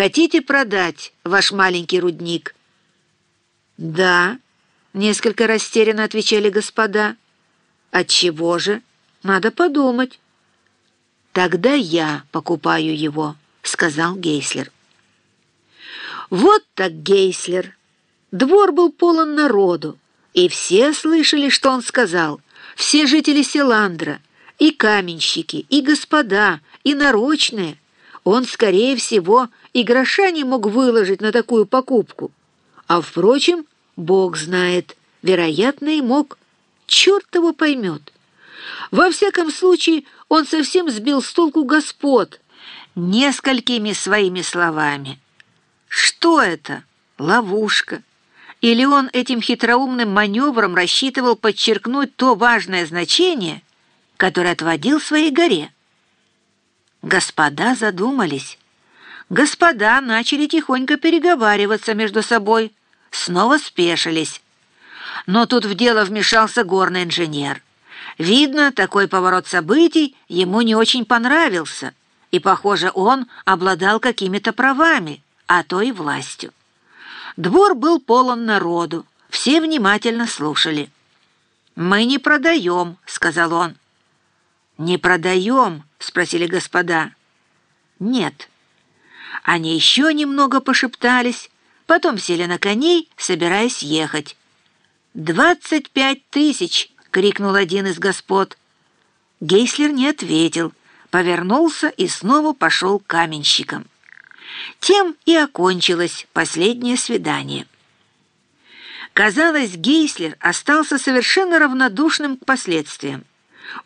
хотите продать ваш маленький рудник?» «Да», — несколько растерянно отвечали господа. «Отчего же? Надо подумать». «Тогда я покупаю его», — сказал Гейслер. Вот так Гейслер. Двор был полон народу, и все слышали, что он сказал. Все жители Селандра, и каменщики, и господа, и нарочные. Он, скорее всего, и гроша не мог выложить на такую покупку. А, впрочем, Бог знает, вероятно, и мог. Черт его поймет. Во всяком случае, он совсем сбил с толку господ несколькими своими словами. Что это? Ловушка. Или он этим хитроумным маневром рассчитывал подчеркнуть то важное значение, которое отводил своей горе? Господа задумались. Господа начали тихонько переговариваться между собой, снова спешились. Но тут в дело вмешался горный инженер. Видно, такой поворот событий ему не очень понравился, и, похоже, он обладал какими-то правами а то и властью. Двор был полон народу, все внимательно слушали. «Мы не продаем», — сказал он. «Не продаем?» — спросили господа. «Нет». Они еще немного пошептались, потом сели на коней, собираясь ехать. «Двадцать пять тысяч!» — крикнул один из господ. Гейслер не ответил, повернулся и снова пошел каменщиком. Тем и окончилось последнее свидание. Казалось, Гейслер остался совершенно равнодушным к последствиям.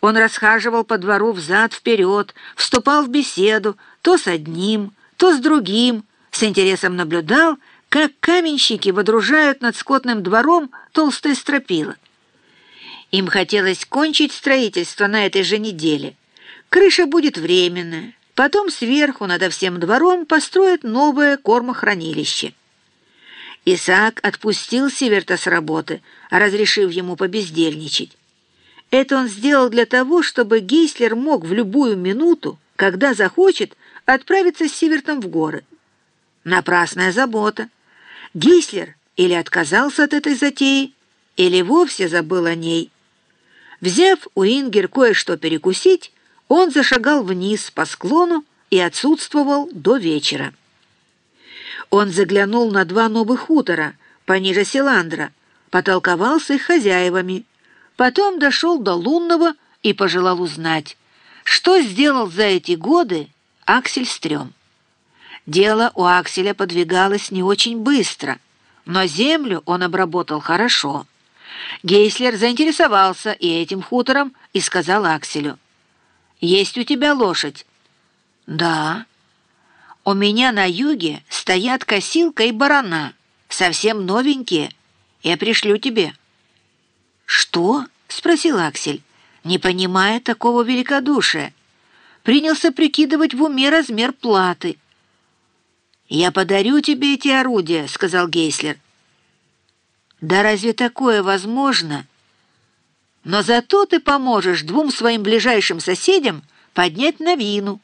Он расхаживал по двору взад-вперед, вступал в беседу то с одним, то с другим, с интересом наблюдал, как каменщики водружают над скотным двором толстые стропила. Им хотелось кончить строительство на этой же неделе. Крыша будет временная, Потом сверху над всем двором построят новое кормохранилище. Исаак отпустил Северта с работы, разрешив ему побездельничать. Это он сделал для того, чтобы Гейслер мог в любую минуту, когда захочет, отправиться с Севертом в горы. Напрасная забота. Гейслер или отказался от этой затеи, или вовсе забыл о ней. Взяв у Ингер кое-что перекусить, он зашагал вниз по склону и отсутствовал до вечера. Он заглянул на два новых хутора, пониже Селандра, потолковал с их хозяевами, потом дошел до Лунного и пожелал узнать, что сделал за эти годы Аксель Стрём. Дело у Акселя подвигалось не очень быстро, но землю он обработал хорошо. Гейслер заинтересовался и этим хутором и сказал Акселю, есть у тебя лошадь?» «Да». «У меня на юге стоят косилка и барана, совсем новенькие. Я пришлю тебе». «Что?» — спросил Аксель, не понимая такого великодушия. Принялся прикидывать в уме размер платы. «Я подарю тебе эти орудия», — сказал Гейслер. «Да разве такое возможно?» но зато ты поможешь двум своим ближайшим соседям поднять новину».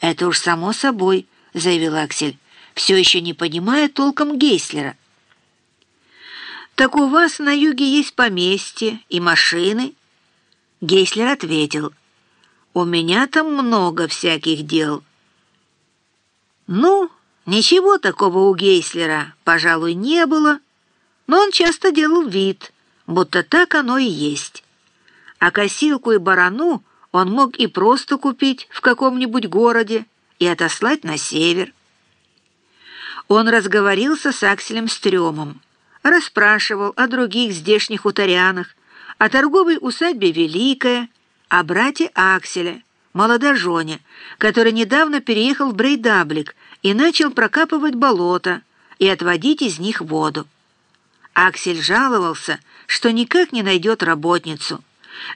«Это уж само собой», — заявил Аксель, все еще не понимая толком Гейслера. «Так у вас на юге есть поместье и машины?» Гейслер ответил, «У меня там много всяких дел». «Ну, ничего такого у Гейслера, пожалуй, не было, но он часто делал вид» будто так оно и есть. А косилку и барану он мог и просто купить в каком-нибудь городе и отослать на север. Он разговорился с Акселем Стрёмом, расспрашивал о других здешних хуторянах, о торговой усадьбе Великая, о брате Акселя, молодожене, который недавно переехал в Брейдаблик и начал прокапывать болото и отводить из них воду. Аксель жаловался, что никак не найдет работницу.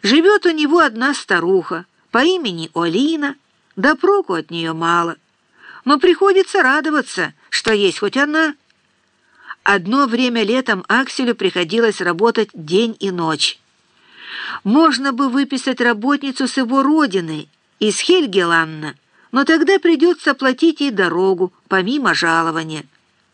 Живет у него одна старуха по имени Олина, да проку от нее мало. Но приходится радоваться, что есть хоть она. Одно время летом Акселю приходилось работать день и ночь. Можно бы выписать работницу с его родины, из Хельгеланна, но тогда придется платить и дорогу, помимо жалования.